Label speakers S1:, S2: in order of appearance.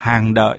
S1: hàng đợi.